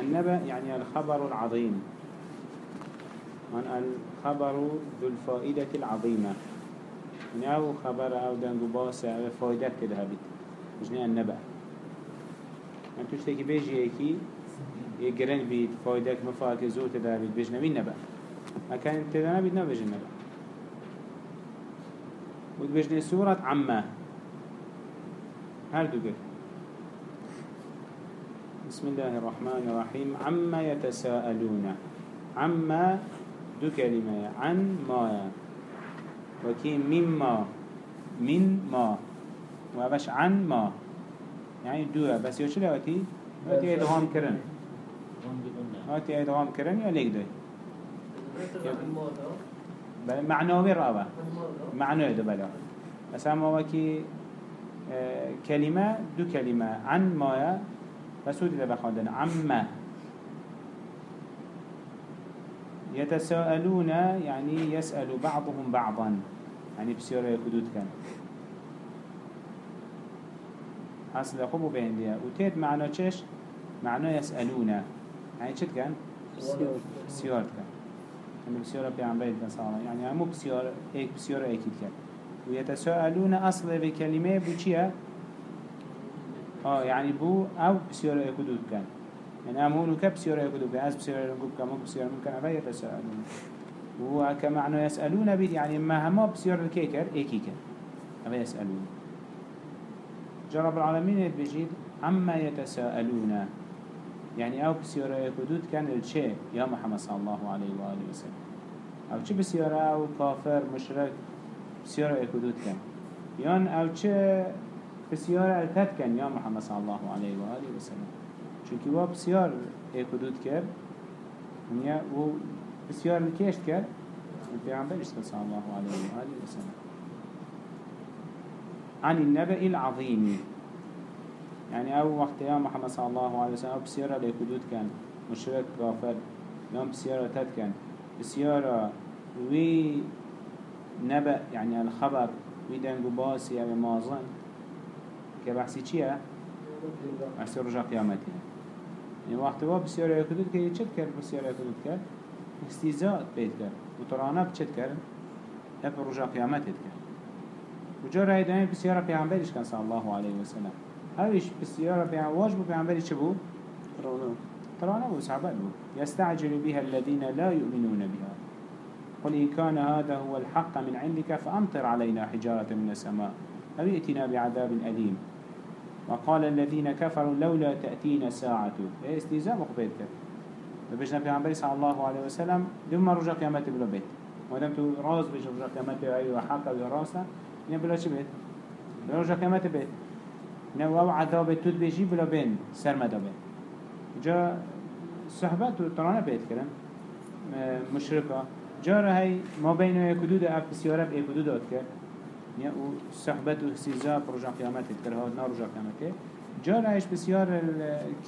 النبأ يعني الخبر العظيم. من الخبر ذو الفائدة العظيمة. يعني أو خبر أو باسة أو فائدة كده هبت مجنين النبأ. من تشتكي بيجي ايكي يقرن بيت فائدك مفاك زوت ده بيت بيجنا بين نبأ ما كان تدنا بيت نبأ النبأ وتبجني سورة عما هل تقول بسم الله الرحمن الرحيم. عما يتساءلون عما دو كلمة عن ما وكي مما من ما. وابش عن ما. يعني دو بس يوشي لأتي أتي إدغام كرن أتي إدغام كرن يا ليك دوي معنوي رابع معنوي دو بلا. بس اما وكي آه، كلمة دو كلمة عن ما بس هو دي بخوندن عما يتساءلون يعني يسأل بعضهم بعضا. يعني بسيارة يكدود كان. أصل خبو بهندية وتيت معنى چش؟ معنى يسألون. يعني چت كان بسيارة كان يعني بسيارة بيعنبري كان يعني همو بسيارة ايك بسيارة ايكيد كان ويتساءلون أصل بكلمة بو چيا آه يعني بو أو بسيارة يكدود كان. يعني أمون كبسيارة يكدود كان. أز بسيارة يكدود كان مو بسيارة ممكن أفا يتساءلون وكمعنى يسألون بيت يعني ما هما بسيارة الكيكر ايكيكر أفا يسألون. جرب العالمين بجيد عما يتساءلون. يعني أو بسيارة يكدود كان الشيء يا محمد صلى الله عليه وآله وسلم. أو چه بسيارة؟ أو كافر مشرك بسيارة يكدود كان. يان أو چه بسيارة التد كان يا محمد صلى الله عليه وآله وسلم چونكي هو بسيار يكدود كر ونيا و بسيار الكيشت كر البيعنبر صلى الله عليه وآله وسلم عن النبأ العظيم يعني أو وقت يا محمد صلى الله عليه وسلم بسيارة لكدود كان مشرك غافر يوم بسيارة تد كان بسيارة وي نبأ يعني الخبر وي دنگو باسي أو مازن. كبحثي چيه؟ بحثي رجع قيامتي يعني وقت هو بسيارة يكدود كان يچد كر بسيارة يكدود كان استيزاء بيت كر وطرانه بچد كر هب رجع قيامتي كر وجا رأي دائما بسيارة پیغمبرش كان صلى الله عليه وسلم هاوش بسيارة پیغمبر واجبو پیغمبرش چه بو؟ ترانا بو صحبت بو يستعجل بها الذين لا يؤمنون بها. قل إن كان هذا هو الحق من عندك فأمطر علينا حجارة من السماء. أو ائتنا بعذاب أليم وقال الذين كفروا لولا تأتينا ساعة إيه استيزاء مقبيت كده. بجنا پیغمبر صلى الله عليه وسلم دوما رجع قيامته بلو بيت. ودم تو راز بيش رجع قيامته أيوة حق أو راسه نه بلا چه بید؟ بلا رجا قیمت بید نه أو عذاب تود بیجی بلا بین سرمدا بید جا صحبت و ترانه بید کرن مشرکا جا را هی ما بین یک حدود اف بسیاره به یک حدود داد کرد یا أو صحبت و سیزا رجا قیامت کرد ها نا رجا قیامت جا را هیش بسیار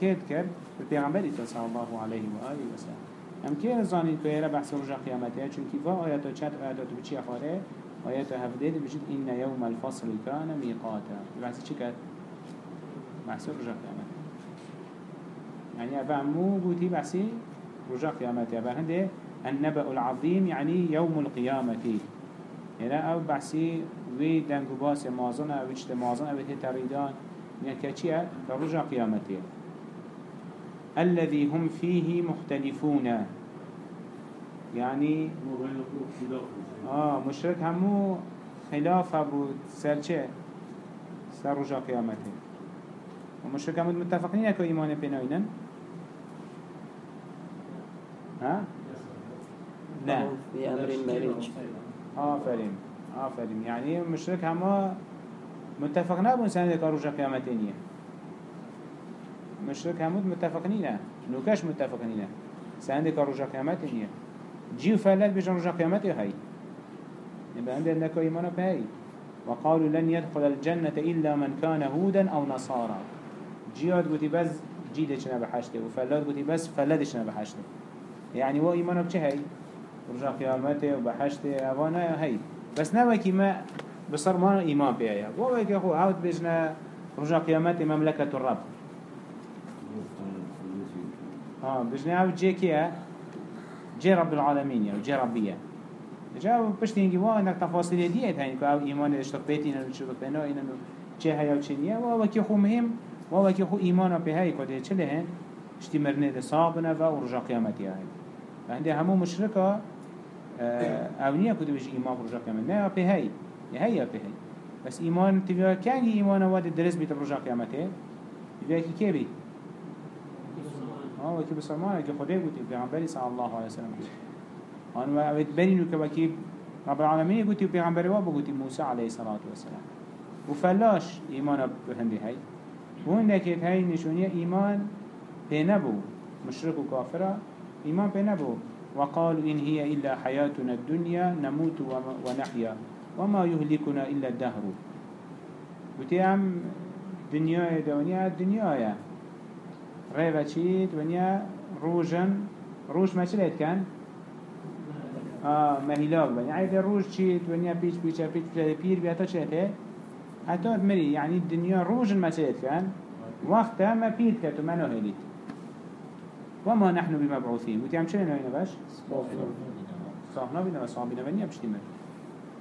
کید کرد به پیغمبر صلی الله علیه و آله و سلم. هم که زانید که ایره بحث رجا قیامته چون که وا آیات چت آیات بچی خاره آيات هفديد بجد إن يوم الفصل كان ميقاتا بحث چه كد؟ بحث رجع قيامت يعني أبا مو بوتي بحثي رجع قيامت أبا هنده النبأ العظيم يعني يوم القيامة يعني أو بحثي وي دنگو باس مازن أو اجت مازن أو تريدان يعني كتشيء كرجع قيامته الذي هم فيه مختلفون. يعني آه مشرك همو خلاف ابو سر چه؟ سر رجا قيامته ومشرك همو متفقين اكو ايمان بينوينن ها؟ لا في أمر مريج آفرين آفرين يعني مشرك همو متفق نبون سنة كا رجا قيامتينية مشرك همو متفقين نوكاش متفقين سنة كا رجا قيامتينية جيو فلت بجن رجا قيامته هاي يبقى عندنا أنك إيمانا بهاي وقالوا لن يدخل الجنة إلا من كان هودا أو نصارى جياد قلت بس جيدشنا بحشته وفلات قلت بس فلدشنا بحشته يعني هو إيمانا بچه هاي رجع قيامته وبحشته أوانا هاي بس نوكي ما بصر ما إيمان بها ووكي أخو عود بجنا رجع قيامته مملكة الرب آه بجنه أو جي كيه جي رب العالمين يعني جي ربيه جا بشتي انجي واه انك تفاصيل دي اشتق بيتين انو شبك بينو انو چه هيا و چه نيه واه وكي خو مهم واه وكي خو ايمانا به هاي كده چه لهن اشتي مرنه ده صابنا و رجا قيامتي هاي فعندي همو مشركة أو نيه كده بيش ايمان رجا قيامتي نه به هاي هي به هاي بس ايمان تبقى كان ايمان واد درس بيت رجا قيامته يبقى كي كي بي آه وكي بسرمان كي خده قلت بيغنبري صلى الله عليه وسلم آن و اوید برینو که وکی رب العالمین گوتی و پیغمبر وابو گوتی موسی علیه الصلاة والسلام و فلاش ایمان بهنده هی و هنده که هی نشونی ایمان پی نبو مشرک و کافره ایمان پی نبو وقالوا إن هي إلا حياتنا الدنيا نموت ونحيا وما يهلكنا إلا الدهر. هم دنيا دنيا دنيا ريبا چيت ونيا روجن. روج ما چلت كان؟ آه مهلاك بني عيد الروج چيت ونيا بيش بيش بيش بيش بيتا چلته حتى مري. يعني الدنيا روج ما چلت كان؟ وقتها ما بير كتو منو هليت وما نحن بمبعوثين. عم شنو هنا باش؟ صاحنا بنا وصابنا بني بشتي مر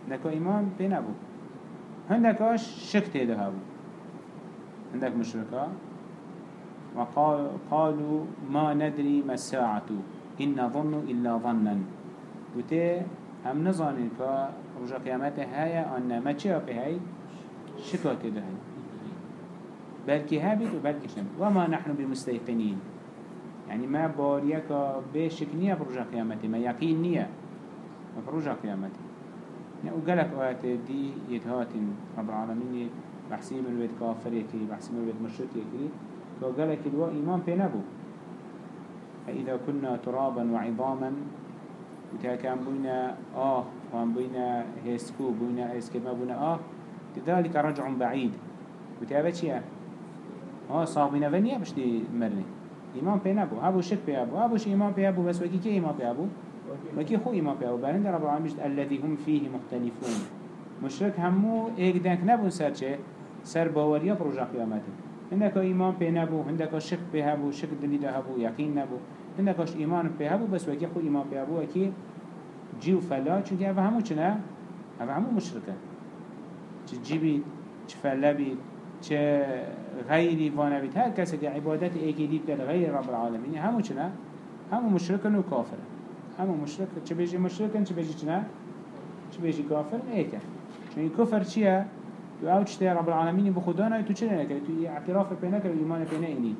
نكو إيمان بين أبو. هندك أش شك تيده أبو عندك مشركة. وقالوا ما ندري ما الساعة. إن نظن إلا ظنا. وتي هم نظانين كا رجا قيامته هيا أن ما أبي هاي؟ شكا تده هاي. بلكي هابت وبلكي شنب وما نحن بمستيقنين. يعني ما باريك بشك نية برجع قيامته ما يقين نية برجع قيامته يعني وقالك آيات دي يتهات رب العالمين بحسي من الويد كافر يكري بحسي من الويد مشرك يكري وقالك الوا إيمان بينبو فإذا كنا ترابا وعظاما وتها كان بينا آه وان بينا هيسكو بينا هيسكو ما بينا آه ذلك رجع بعيد وتها بچيا آه صاحبنا فنيا بش دي مرني ایمان پی نبود، هبو شک پی ابو هبوش ایمان پی ابو بس وکی که ایمان پی ابو وکی خو ایمان پی ابو برند رب العالمین الذي هم فيه مختلفون. مشرک همو ایک دنک نبون سر چه؟ سر باوریا پروژه قیامت. هندکا ایمان پی نبود. هندکا شک پی هبو شک دلی ده هبو یقین نبود. هندکاش ایمان پی هبو بس وکی خو ایمان پی ابو وکی جیو فلا. چونکه اوه همو چنه اوه همو مشرکه. چه جیبید چه فلا بید چه وأنا بيت هر کسی که عبادت ایکی دید کل غیر رب العالمین همو چنه همو مشرکن و کافر همو مشرک چه بیجی مشرکن چه بیجی چنه چه بیجی کافر؟ ایکن. چون کفر چیه؟ تو آو چته رب العالمین بخدا نه تو چه نکردی تو اعتراف پی نکرد و ایمان پی اینی.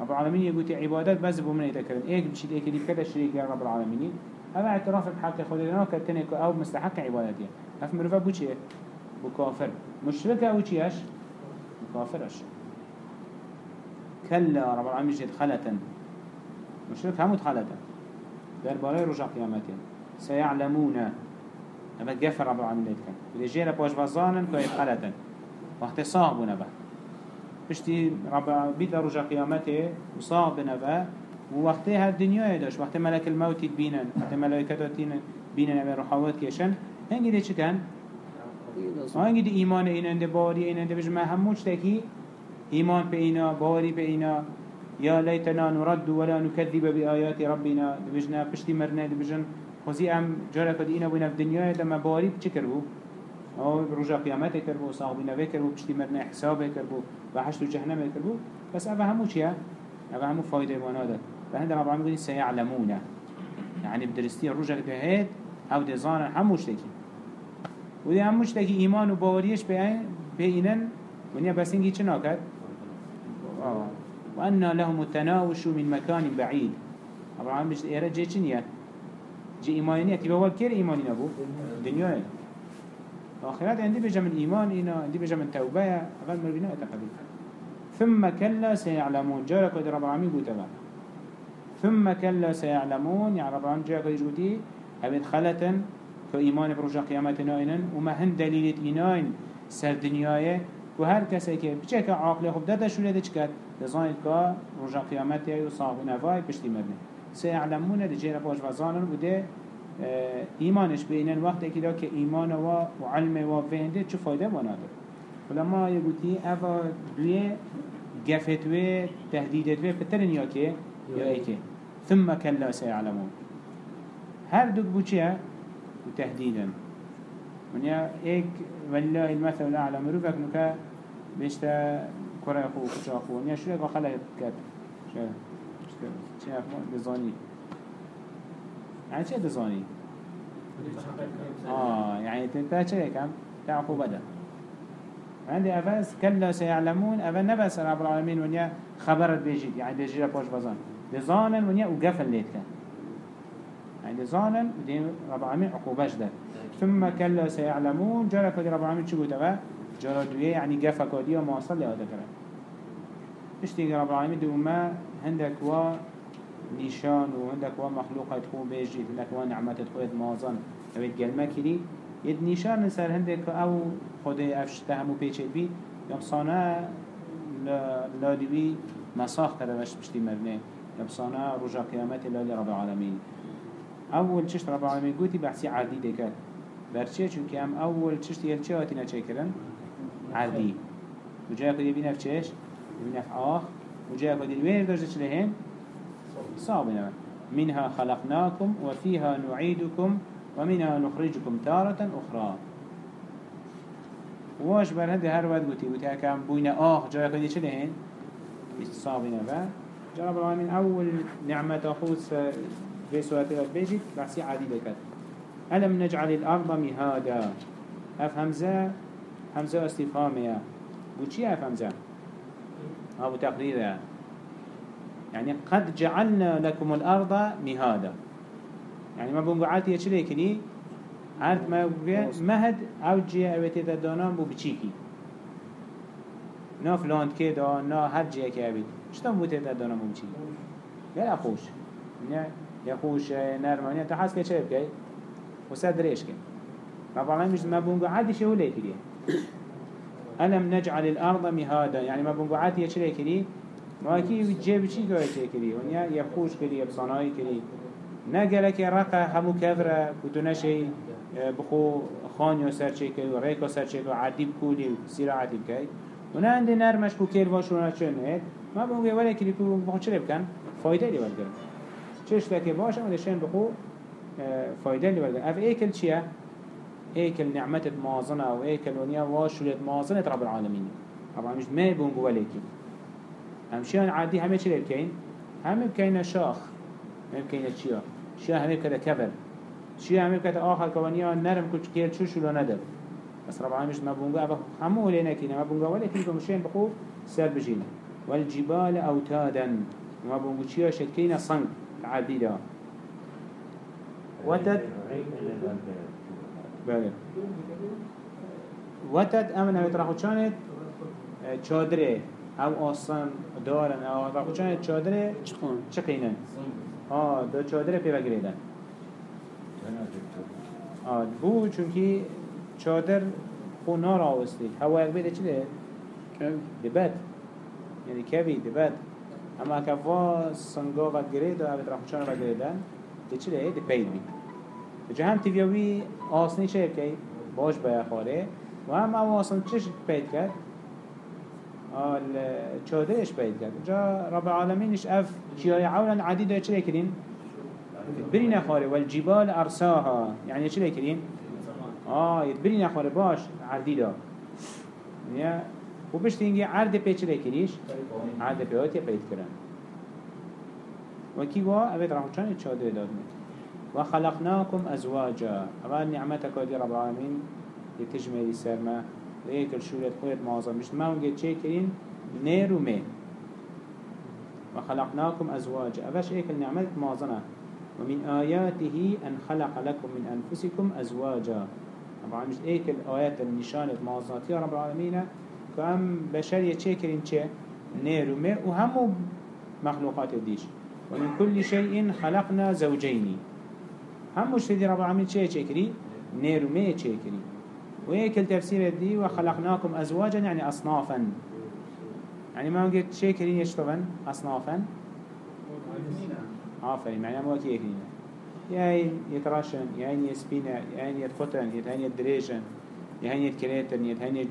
رب یه گوتی عبادت بز بومن ایتا کرد. ایک بچید ایکی دید کده شریک رب العالمین. هذا اعتراف بحق خود لنا كتنك أو مستحق عبادتي هف مروفا بو چيه بو كافر مشرك چيهش بو كافرش كلا رب العالمين جد خلتا مشرك همود خلتا در باري رجع قيامتين سيعلمون أما جفر رب العالمين ليتكن إذا جينا باش بزانا كوي خلتا وقت صاحبنا بقى بشتي رب بيت رجع قيامته وصاحبنا بقى ووقتها الدنيا داش وقت ملك الموت تبينن وقت ملائكة بينن أبي روحوات كيشن هنگی ده چه کن؟ هنگی ده ایمان این انده باوری این انده بجمع هموش تکی ایمان به اینا باوری به اینا. یا لیتنا نرد ولا نكذب بآيات ربنا. بجنا پشتی مرنه بجن خوزی ام جارا کد اینا بوینا في دنیا ده ما باوری بچه کربو؟ أو رجا قیامت کربو صاحبی نوه کربو پشتی مرنه حساب کربو و حشت و جهنم کربو. بس اوه همو چیه؟ اوه همو فایده وأنا ده فهند رب العالمين سيعلمون يعني بدرستي الرجع بهيت أو دزانا هموش تكي ودي هموش تكي ايمان و باوريش بينن ونيا بس انجي چنا كد آه. وأن لهم التناوش من مكان بعيد رب العالمين بيش ايرا جي چنيا جي ايمانية تبا وال كير ايماني نبو دنيا آخرات عندي بجا من ايمان اينا عندي بجا من توبة اغل مربينا اتقبل ثم كلا سيعلمون جارك ودي رب العالمين بوتبا ثم كلا سيعلمون يعني رب العالمين جاء يجودي أبد خلتا كإيمان برجع قيامتنا إنن وما هن دليل إينان سر دنياي وهر كسي كي بچه عاقل خب دادا شو لده چكت لزانت كا رجع قيامتها يصاب نفاي بشتي مبني سيعلمون ده جيرا باش وزانن وده إيمانش بينن وقت كده كإيمان و وعلم و فهنده چه فايدة وناده ولما يقولي أفا دوية قفت وي تهديدت وي بترن يا كي يا ايكي ثم كلا سيعلمون هر دوك بوچيا وتهديدا. من يا إيك والله المثل الأعلى مروفك نكا بيشتا كرة اخو كشا اخو ونيا شو لك خلق كات شو؟ شو اخو دزاني. يعني چه دزاني؟ آه يعني انت چه كم تعقو بدا. عندي أفاس كلا سيعلمون أفا نبس رب العالمين ونيا خبرت بيجيت يعني بيجي باش بزان لزانا ونيا وقفل ليت كان يعني لزانا ودي رب العالمين عقوباش ده ثم كلا سيعلمون جرى كدي رب العالمين شو قلت جرى دوية يعني قفا كدي وما وصل لهذا كلام اشتي رب العالمين دو ما عندك وا نشان وعندك وا مخلوق تكون بيجيت عندك وا نعمة تكون مازن أبيت قلما كلي يد نشان سر هندك أو خدای افش تهمو پیچید بی. یا بصانه لادوی مساخ کرده وش بشتی مرنه. یا بصانه رجا قیامت لالی رب العالمین. أول چشت رب العالمین گوتی بحثی عردی دکت برچه چون هم أول چشت یل چه آتی نچه کرن عردی و جای کدی بینف چش؟ بینف آخ. و جای کدی ویر داشته چلهن صابنا منها خلقناكم وفيها نعيدكم ومنها نخرجكم تارة أخرى. واش بر هنده هر وقت گوتی گوتی اکم بوین آخ جای خودی چه؟ استثابینه و جناب العالمین أول نعمت خود في سورة البيجي بحثي عادي بكت ألم نجعل الأرض مهادا؟ أف همزة؟ همزة استفهامية وشي أف همزة؟ أبو تقرير يعني قد جعلنا لكم الأرض مهادا. يعني ما بنقعاتي يشلي كني عرض ما مهد أو جيه اويته دا دانان بو بچيكي نا فلاند که دا نا هر که اوید چطور بوته دا دانان بو بچيكي يلا خوش. يا خوش نرمانية تحس که چه ريش كي رب العالمين مش ما بونقو عادي شهو ليكري ألم نجعل الأرض مهادا يعني ما بونقو عادي يشري كري ما كي جيب شي قوي كري ونيا يخوش كري يبصناي كري نقلك رقا همو كفرة كتنشي بخو خانيو سرچه كي و ريكو سرچه كي و عديب كولي و سيرا عديب كي و نه انده نرمش كو كير واشونا هيد ما بونگه ولی کلی کو بخو چه بکن فایده لی ولگرن چش لکه باشه اما دشتن بخو فایده لی ولگرن اف ایکل چیه؟ ایکل نعمت مازنه و ایکل ونیا واشولت مازنه رب العالمين طبعا مش ما ولی کی همشیان عادی همه چه بکن؟ همه بکن شاخ. همه بکن چیا؟ شیا همه بکن کبر. شيء عمل كده آخر كوانيا نرم كل كير شو شو لا ندب بس رب العالمين ما بونجا أبا همو لنا كنا ما ولا كنا مشين بخو سر بجينا والجبال أوتادا. ما بونجا شيء شكينا صنع عديدة وتد بله. وتد أمن هم تراخو كانت چادره. أو آسان دارن. أو تراخو كانت چادره چقینن؟ آه دو چادره پیوه گریدن. آه بو چونکی چادر خو نار آوستی هوا یک بیده چی ده؟ دبت یعنی کوی دبت اما کوا سنگا و گرید و اوید رخوشان و گریدن ده چی ده؟ ده پید بی جا هم تیویوی آسنی چه بکی؟ باش باید خاره و هم أو آسن چش پید کرد؟ چادرش پید کرد جا رب العالمینش اف چیای عولا عدید چه کرین؟ بري نخاره والجبال أرساها يعني شو ليكرين؟ آه يتبري نخاره باش عردي دا يعني وبش تيجي عرض بيتش ليكريش عرض بيوتي بيت كرن وكي وا أبيت راح كان يتشادر دادنا وخلقناكم أزواجا أبا نعمتك ودي رب العالمين يتجمع السرمة ليكل شولة خويت معظم مش ما ونجي تشيكرين نير ومي وخلقناكم أزواجا أباش إيك النعمة معظمة ومن آياته أن خلق لكم من أنفسكم أزواجا طبعا مش ايك الآيات النشانة معظاتية رب العالمين كم بشر يتشكرين چه نير وماء وهمو مخلوقات الديش ومن كل شيء خلقنا زوجين هم مش رب العالمين چه يتشكري نير وماء يتشكري وهيك التفسير دي وخلقناكم أزواجا يعني أصنافا يعني ما قلت شاكرين يشتغل أصنافا آفرین معنی ما کی اکنینه یعین یتراشن یعین یسپینه یعین یتفتن یعین یدریجن یعین یتکریتن یعین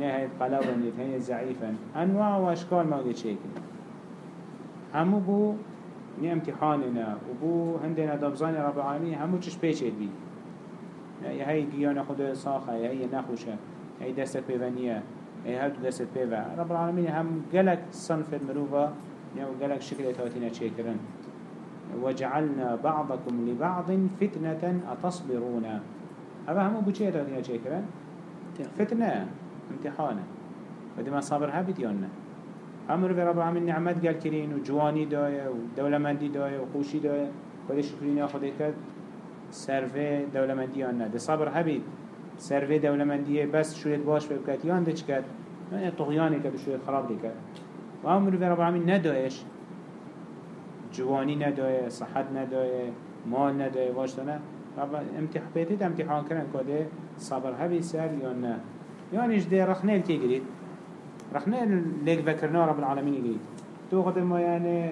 هید قلبا دید هید ضعیفا انواع و اشکال موجود شکل همو بو نی امتحاننا و بو هندنا دبزان رب العالمین همو چش پیچید بید يا هاي جيانا خود صاخة يا هي نخوشة هاي دست بيفانية هاي هاد دست بيفا رب العالمين هم قالك صنف المروفة يا قالك شكل تاتينا شكرا وجعلنا بعضكم لبعض فتنة أتصبرون. هذا هم بوشي تاتينا شكرا فتنة. امتحانا ودي ما صبر هابت يونا أمر رب العالمين نعمت قال كرين وجواني داية ودولة مندي داية وخوشي داية. خودش شكرين يا خودك سرفه دولمندیان نه. ده صبر هبید سرفه دولمندیه بس شوید باش بکت یان ده چکت یعنی طغیانی که شوید خراب دیکت و هم رو رب العالمین ندایش. جوانی ندایه صحت ندایه مال ندایه واشتانه رب امتحان بیتید امتحان کرن کده صبر هبی سر یا نه یعنیش ده رخنه الکی گرید رخنه لیک وکرنا رب العالمین گرید تو ما یعنی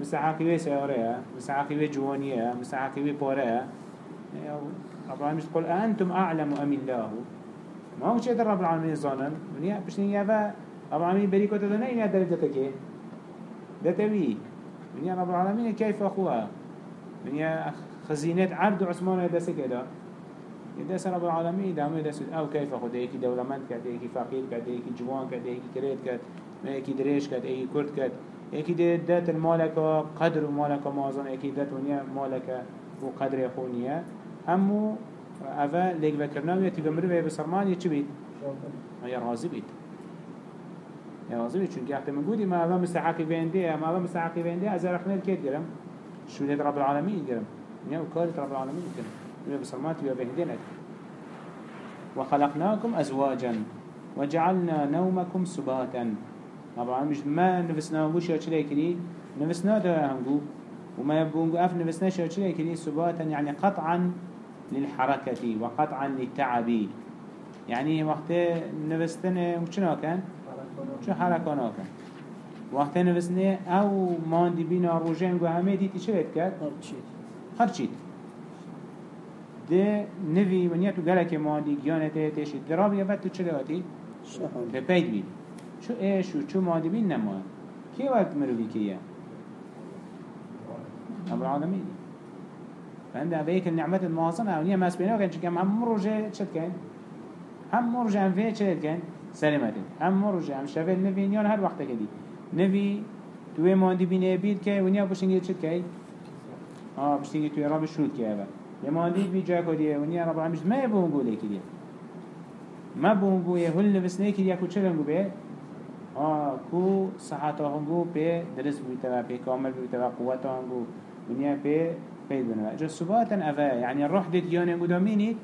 مسحاقی سیاره مسحاقی جوانیه مسحاقی پاره رب العالمين تقول أنتم أعلم أم الله. ما هو شيء رب العالمين ظنن من يا نيا با رب العالمين بريكو تدنا إنها درجة كي ده تبي من يا رب العالمين كيف أخوها من يا خزينة عبد عثمان يدس كده يدس رب العالمين دام يدس أو كيف؟ أخو ده دولة من كده يكي فقير كده يكي جوان يكي كريت كده يكي دريش كده يكي كرد كده يكي ده دات المالك قدر مالك مازن يكي دات ونيا مالك وقدر يخونيا همو اوه لیگ وکرنا و یتی بمرو و بسرمان یه چی بید؟ یا راضی بید یا راضی بید چون که أحتمال گودی ما اوه مستحقی بینده ما اوه مستحقی بینده از رخنه کت گرم شولیت رب العالمین گرم یا کارت رب العالمین گرم و بسرمان تبیا بهنده نکرم وخلقناكم أزواجا وجعلنا نومكم سباتا. طبعا مش ما نفسنا وش يا كذي نفسنا ده هنقول. وما يبقون أف نفسنا شو كذي سباتا يعني قطعا للحركة وقطعا للتعب. يعني وقت نفستن شنو كان شو حركة كان وقت نفسنا أو ما عندي بينا روجين جو همه دي تشريت كات؟ خرشيت ده نوی نیا تو گله که مادی گیانه ته تشی درابی یه وقت تو چه دواتی؟ ده پید بید چو ایش و چو مادی بین نما کی وقت مروی کیه؟ آدمی دی فهنده اوه یک نعمت المحاصن او نیا مست بینه وکن چکم هم روژه چت کن؟ هم روژه هم فیه چه کن؟ سلامتی هم روژه هم شفه نوی نیان هر وقت که دی نوی توی مادی بینه بید که و نیا بشنگی چه کی؟ آه بشنگی توی راب شود که اول لما عندي بيجا كدي ونيا رب العالمين ما يبون قولي كدي ما بون قولي هل نفسني كدي أكو شلون قبه آه كو صحته هنگو به درس بيتوا به كامل بيتوا قوته هنگو ونیا پی پید بنوه جا اوه. يعني الروح ديت يانه قدا مينيد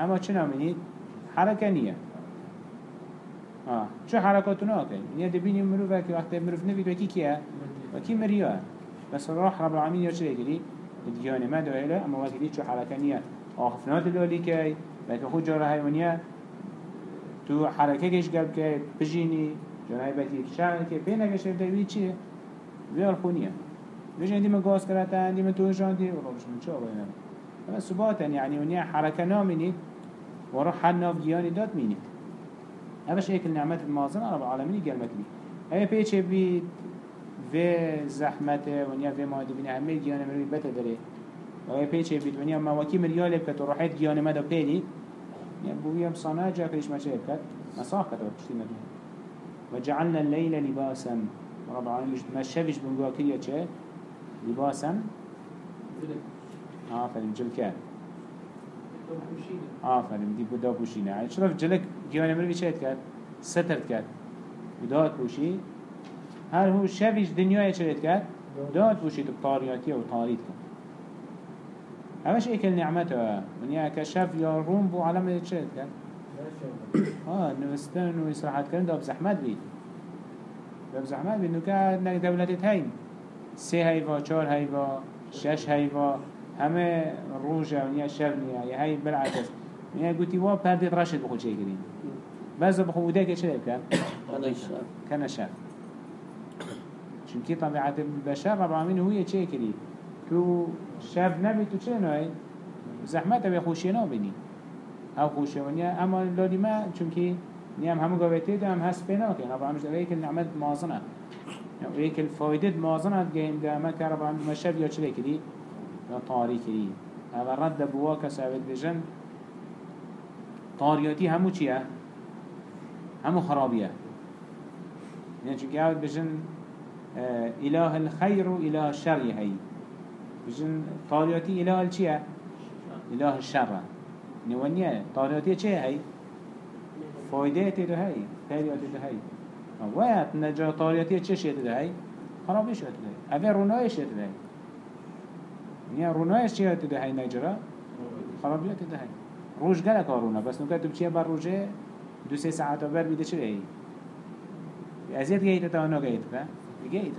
اما چنا مينيد حركة نية آه شو حركاتنا أوكي نيا دبيني مروفه كي وقت مروف نبيد وكي كيه وكي مريوه بس الروح رب العالمين يرشد يقولي ديانه ما دوئله اما وقت ديت شو حركة نية آخفنات اللولي كي بك خود جاره ونيا تو حركه كيش قلب كي بجيني جاره كي بينك شرف دوي چيه ويال خونيه ليش عندي من قاس كرتا عندي من توش عندي والله مش من شو بينام أما سباتا يعني ونيا حركة نامني وروح حد ناف جياني دات ميني هذا شيء كل نعمة المازن رب العالمين قال مكلي هاي بيتش بيت في زحمته ونيا في ما دي بنا همه جياني مروي بتا دري وهي بيتش بيت ونيا ما وكي مريالي بكت وروحيت جياني مدى بيلي يعني بويا بصناع جا كليش ما شايف كت مساق كت وبشتي مدين وجعلنا الليل لباسا. رب العالمين ما شافش بنقوا كيه چه؟ لباسا. آفرین جلکه. آفرین دی بودا پوشینه شرف جلک گیان مروی چه کرد؟ سترد کرد و داد پوشی. هر هو شویش دنیای چه کرد؟ داد پوشید و طاریاتی و طارید کرد همش ایکل نعمته ونیا که شف یا روم بو علم چه کرد؟ آه نوستن و إسراحات کردن داب زحمت بید داب زحمت بید نو که دولتت هین سه هیوا چهار هیوا شش هیوا همه روژه و نیا شب نیا یه هی بالعکس نیا گوتی وا پردید رشد بخو چه گرین بعض بخو بوده که چه بکن؟ کنه شب چونکی طبیعت بشر رب العالمین هوی چه کری تو شب نبی تو چه نوعی؟ زحمت به خوشی نبینی أو خوشی اما لادی ما چونکی نيام همو قويتي ده هم هس بيناك يعني رب العالمين هيك النعمة مازنة. يعني هيك الفايدة مازنة جيم ده ما كان رب العالمين مشاب يا شلي كدي يا طاري كدي هذا رد بواك سعبت بجن. طارياتي همو چيه همو خرابيه يعني شو قاعد بجن آه إله الخير وإله الشر هي. بجن طارياتي إله الشيء إله الشر. نوانيا طارياتي چه هي؟ فايدة تده هاي فايدة تده هاي وقت نجا طارياتي چه شيء تده هاي خرابي شيء تده هاي أبي روناي شيء تده هاي نيا روناي شيء تده هاي نجرا؟ خرابي تده هاي روش قالك رونا بس نكتب بچيه بر روجه دو سه ساعت بر بیده چه ازيد جيت تا أنا جيت فا جيت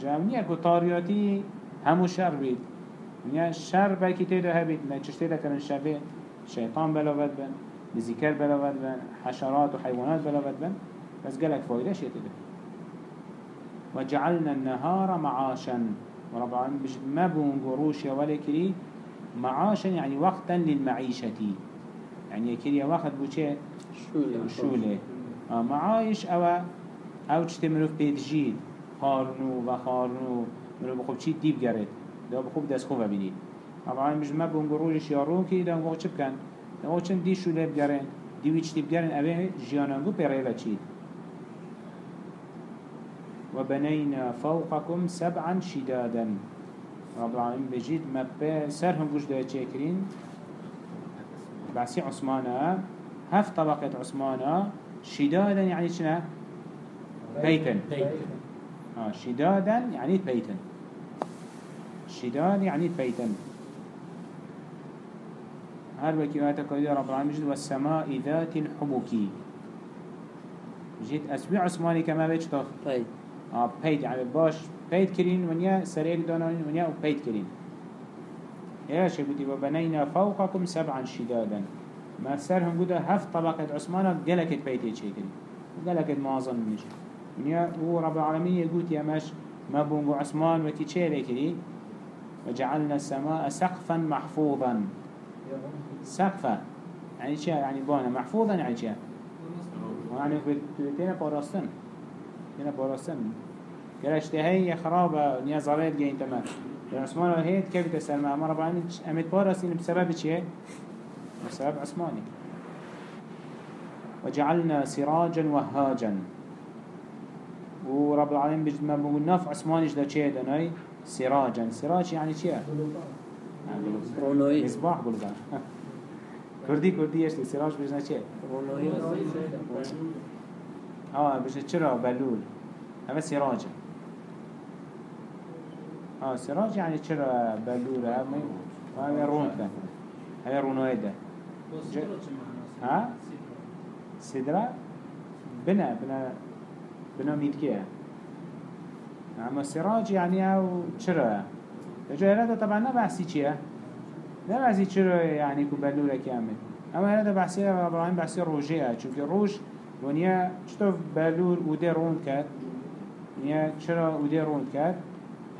جامنيا كو طارياتي همو شر بيت نيا شر بلكي تيدا هبيت نچشتي دا كرن شبه شيطان بلاوت بن بذكر بلاوت بن حشرات وحيوانات بلاوت بن. بس فايدة شيء تده وجعلنا النهار معاشا. ورب العالمين بجد ما بونقروش يا ولكري معاشا يعني وقتا للمعيشة يعني يكري وقت بوچه شولة. شوله. آه، معايش أو أو چه مروف بيتجيد خارنو و خارنو مروف بخوب چی دیب گرد. دا بخوب دست خوب بینید طبعا مش ما بونگروش یارو که دا بخوب چه بکن؟ دا بخوب چند دی شوله بگرن دی ویچ دیب گرن اوه جیانانگو پیره بچید وبنينا فوقكم سبعا شدادا. رب العالمين بجيد ما سرهم قوش دا تشكرين بعسي عثمانا هف طبقة عثمانا شدادا يعني شنا بيتا آه شدادا يعني بيتا شداد يعني بيتا بكي آيات قوية رب العالمين والسماء ذات الحبك. جيت أسبوع عثماني كما بيش طف طيب آه بيت يعني باش بيت كرين ونيا سرير دانين ونيا وبيت كرين إيش قلتي وبنينا فوقكم سبعا شدادا. ما سرهم قد هفت طبقة عثمانا قلقت بيتي شيكري قلقت معظم منش ونيا هو رب العالمين يقول يا مش ما بونغو عثمان وكي تشيري كري وجعلنا السماء سقفا محفوظا. سقفا. يعني شيء يعني بانا محفوظا يعني شيء. يعني تينا باراستن تينا باراستن كلاش تهي خرابة نيا زريت جاين تمام عثمان وهيت كيف تسلم أمر رب العالمين أمد باراستن بسبب شيء؟ بسبب عثماني. وجعلنا سراجا وهاجا. ورب العالمين بجمع بقول نف عثمانيش دا چه دناي سراجا سراج يعني چه رونوي مصباح بلغا كردي كردي اشتي سراج بجنا چه رونوي آه بجنا چرا؟ بلول. اما سراجا آه سراج يعني چرا بلول اما اما رون كان هاي رونوي ده ها؟ سدرة بنا بنا بنامید که. اما سراج یعنی او چرا؟ جهرات طبعا نه بحثی چیه؟ نه بحثی چرا یعنی كو بلوره همه. اما هرده بحثی ابراهیم بحثی روژه چون چونکه روش دنیا چطور بلور اوده رون کرد؟ دنیا چرا اوده رون کرد؟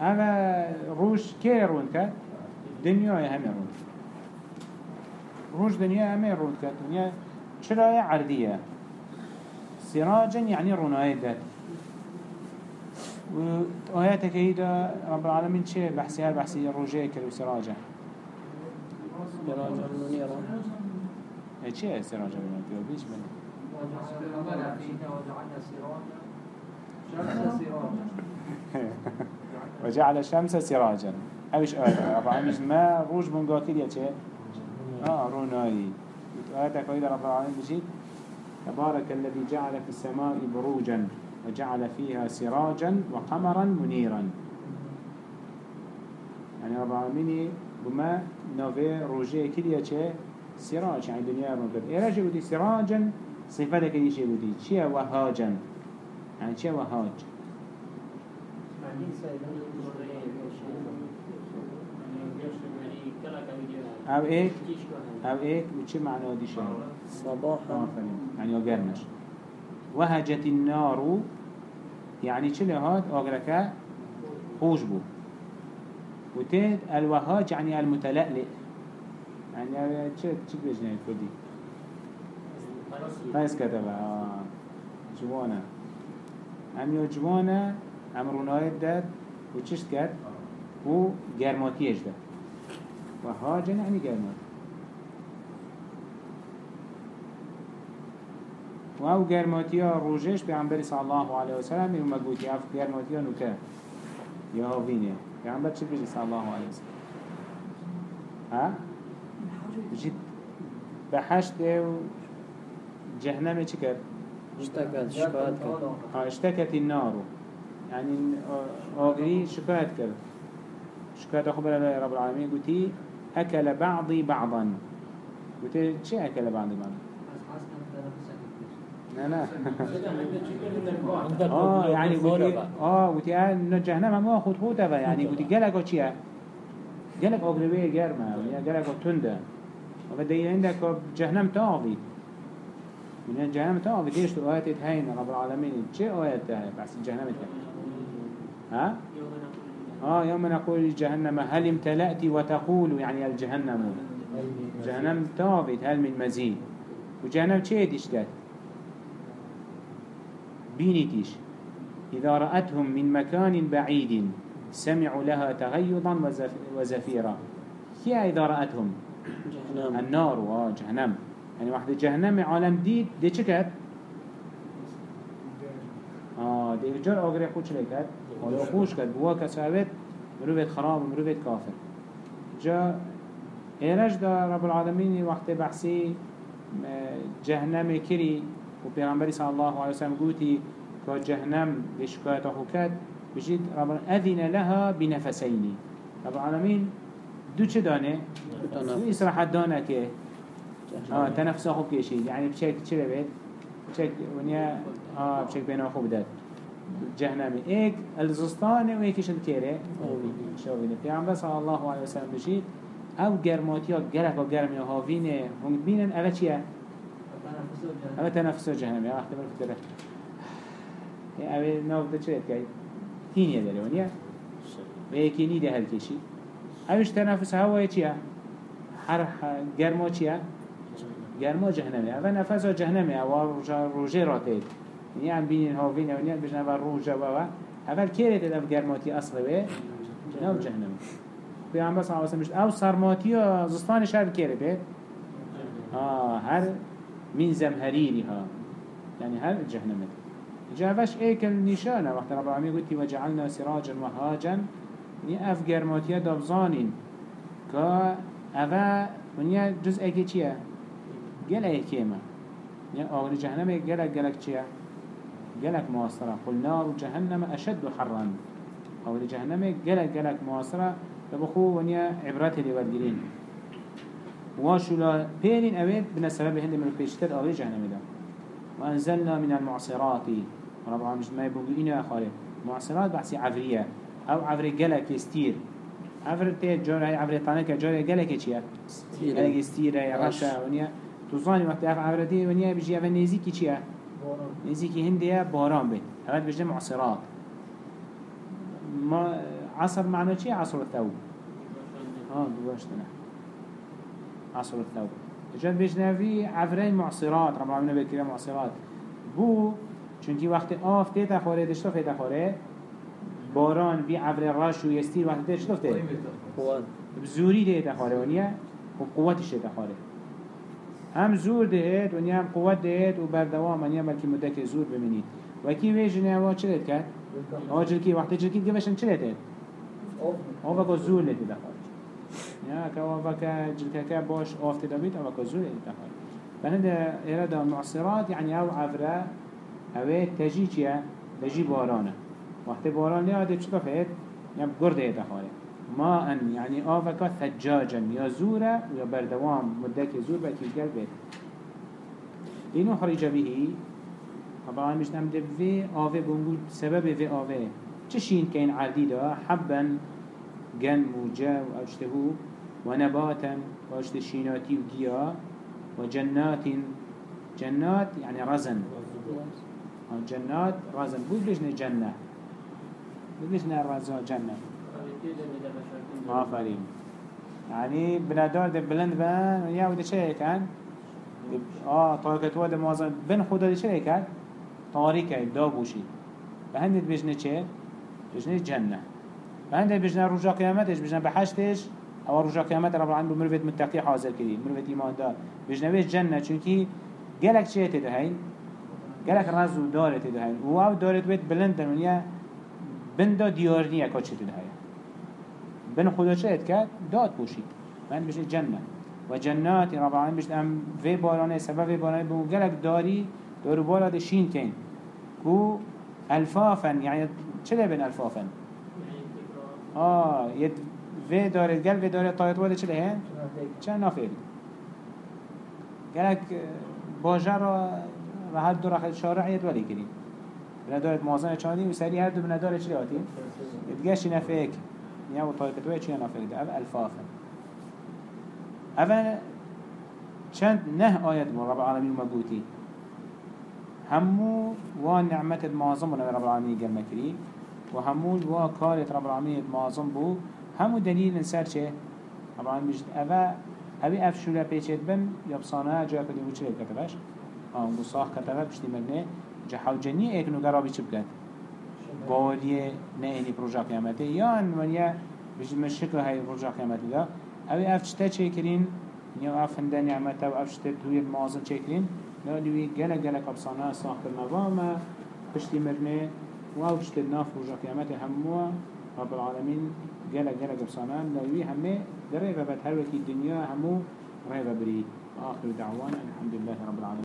اما روش که رون کرد؟ دنیا همه رون روش دنیا همه رون کرد. دنیا چرا عردیه سراجا يعني روناية داد. وآياتك هيدا رب العالمين چه بحثي هر بحثي روجيه كلو سراجا. سراجا منيرا إيه چه سراجا بنا كلو بيش بنا وجعل الشمس سراجا. أوش آية؟ رب العالمين ما روج من قاكل يا چه آه روناي آياتك هيدا رب العالمين بجيت تبارك الذي جعل في السماء بروجا وجعل فيها سراجا وقمرا منيرا. يعني رب العالمين بما نوفي روجي كليا چه؟ سراج. يعني دنيا رونقر إيه بودي؟ سراجا. صفتك دي شي بودي؟ چيه وهاجا يعني چيه وهاج أو إيه؟ أو إيه؟ وچه معنى دي شايف صباحا آفرین. يعني وقرنش وهجت النار يعني چه لهاد آقركا خوش بو. وتيد الوهاج يعني المتلألئ. يعني چه چه بجنه كردي قيس كتبه آه. جوانا هم يو رونايت داد. و چشت کرد؟ و گرماتیش داد. و یعنی گرمات. و أو گرماتی ها روژش پیغمبر صلی الله علیه وسلم یو مگوتی اف گرماتی ها نوکه یا هاوینه پیغمبر چی بجی صلی الله علیه وسلم ها؟ بجید بحشت و جهنم چی کرد؟ اشتكت كان ها اشتكت النار يعني آغري شكايت كرد شكايت أخبر الله رب العالمين قلتي أكل بعضي بعضا. قلتي شي أكل بعضي بعضا؟ لا لا آه يعني قلتي آه قلتي انه جهنم ما خود خوته بقى يعني قلتي جلك وشيا جلك أغلبية جرمة يا جلك تنده. وبدأ عندك جهنم تاغي من جهنم تاغي ليش تو آيات هين رب العالمين شيء آيات هاي بس جهنم ها؟ آه يوم نقول لجهنم هل امتلأت وتقول يعني الجهنم. جهنم تاغي هل من مزيد وجهنم شيء تشتت بينيتيش إذا رأتهم من مكان بعيد سمعوا لها تغيظا وزف- وزفيرا. هي إذا رأتهم. جهنم. النار آه جهنم. يعني واحد جهنم عالم ديد دي چكت آه دي آگره خود چلی کرد ولا خوش کرد بوا کسابت مروفت خراب و مروفت کافر جا ایرج دا رب العالمين وقت بحثي جهنم كري و پیغمبری صلی الله عليه وسلم قوتي جهنم بشكاية أخوكات بجد رب أذن لها بنفسين رب العالمين دو چه دانه؟ دو إسراحات دانه که آه تنفس أخو كيشي يعني بشكل چه بيت بشكل ونيا آه بشكل بين أخو بدات جهنمي إيك الزستان وإيكش الكيري شوفيني في عم صلى الله عليه وسلم بشيت أو جرماتيا جرك وجرمي هافينه هم بينن ألا چيا ألا تنفس جهنمي آه احتمال فترة أبي نوف ده چه كاي هينيا داري ونيا وإيكي نيده هالكيشي أوش تنفس هوا چيا حر جرما چيا گرما جهنمه اول نفس جهنمه اول روژه روژه را تید یعنی هم بینین هاوین و نیت بجن اول روژه و و اول کره تید اف گرماتی اصله به نو جهنمه پیامبر صلی الله علیه و سلم أو سرماتی و زستان شهر بید آه هر من زمهريري ها يعني هر جهنم. جابش ايك النشانة وقت رب العالمين قلت وجعلنا سراجا وهاجا. يعني اف گرماتيا دابزانين كا افا ونيا جزء ايكي چيه گل ايكيما يعني اغل جهنم گلك گلك چيه گلك معاصرة. قل نار جهنم اشد حرا. اغل جهنم گلك گلك معاصرة. تبخو ونيا عبرات اللي والدين واشولا بينين أبيت بنا سبب هند من البيشتر أغلي جهنم دا وأنزلنا من المعصرات. رب العالمين ما يبقوا إنا خالي معصرات بحسي عفرية. أو عفري جلك يستير عفر تي جارة هاي عفري طانك جارة جلك يشيا جلك يستير هاي رشا ونيا. توصاني وقت أف عفرتي ونيا بيجي أف نيزيكي شيا نيزيكي هندية باران بيت. هذا بيجي معصرات. ما عصر معنى شيء عصر الثوب. آه دواشتنا عصر الثور جد بجنوی عفرين معصرات رب العالمین بکره معصرات بو چونکی وقت آف تیتا خوره دشتا فیتا خوره. باران بی عفر راش و یستیر وقتی تیش دفته قوات بزوری ده تخاره ونیا و قوتش ده تخاره هم زور دهید ونیا هم قوت دهید و بردوام ونیا بلکه مدک زور ببینید. و کی وی جنوا چه کرد؟ آجل کی؟ وقتی جل کید گوشن چلید دهید؟ آقا زور لید لتي دخل يا كوا بقى جلكا باش آفت دابيت أو بقى زور لتي دخل فهند إرادة معصرات يعني أو عبرة أو تجي چيا تجي بارانه وقت باران عادة چطا فهد يعني بقرد هيدا خالي ما أن يعني آفكا ثجاجا يا زورة ويا بردوام مدك زور بكي قلبت لنخرج به طبعا مش نمد في آفه بنقول سبب في آفه چشين كين عردي دا حبا جن وجا وأجتهو ونباتا وأجت شيناتي وجيا وجنات جنات يعني رزن. آه، جنات رزن. بود بجنة جنة. بود بجنة رزا جنة. آفرين يعني بنادار ده بلند بان ويا وده شيء كان آه طاقت واد موازن بن خدا دي چه کرد؟ تاریکه دا بوشی. به هندید بجنه چه؟ بجنه جنه. به هندید بجنه رجا قیامتش بجنه بحشتش أو رجا قیامت رب العالمین بمروفت متقی حاضر کردی. مروفت ایمان دار بجنه بیش جنه چونکی گلک چه تده هین؟ گلک رزو داره تده هین و أو دارت بید بلند در منیه بندا دیار نیه که چه تده هین بن خدا چه کرد؟ داد بوشید من بجنه جنه و جنات رب العالمین بجنه ام في بارانه سبب في بارانه بو گلک داری دارو بالا ده شين كين كو الفافا يعني چه بين الفافا آه يد في دارت قل في دارت طايت واده چه هين چه نافل قالك باجر و هر دو رخت شارع يد ولي كريم بنا دارت موازنه چاني و سري هر دو بنا دارت چه هاتي يدگشي نفيك يا و طايت واده چه نافل ده اف الفافا اول چند نه آيات من رب العالمين مبوتي همو و نعمت معظم رب العالمين قال مكري و همو و كارت رب العالمين معظم بو همو دليل انسار چه العالمين بجد اوه اوه اف شوله پیچید بن یبسانه جا کدی و چه کتبش آن گو صاح کتبه بشتی مرنه جا حوجنی ایکنو گرابی چه بکد باوریه نه اینی پروژه قیامته یا انوانیه بجد مشکل های پروژه قیامته دا اوه اف چتا چه کرین یا اف هنده نعمته و اف چتا توی معظم چه کرین لالوی گله گله کبسانه ساخت نظام پشتی مرنه و أو پشت ناف رجا قیامت همو رب العالمین گله گله کبسانه لالوی همه دره و بد هر وکی دنیا همو ریو بری. آخر دعوانا الحمد لله رب العالمين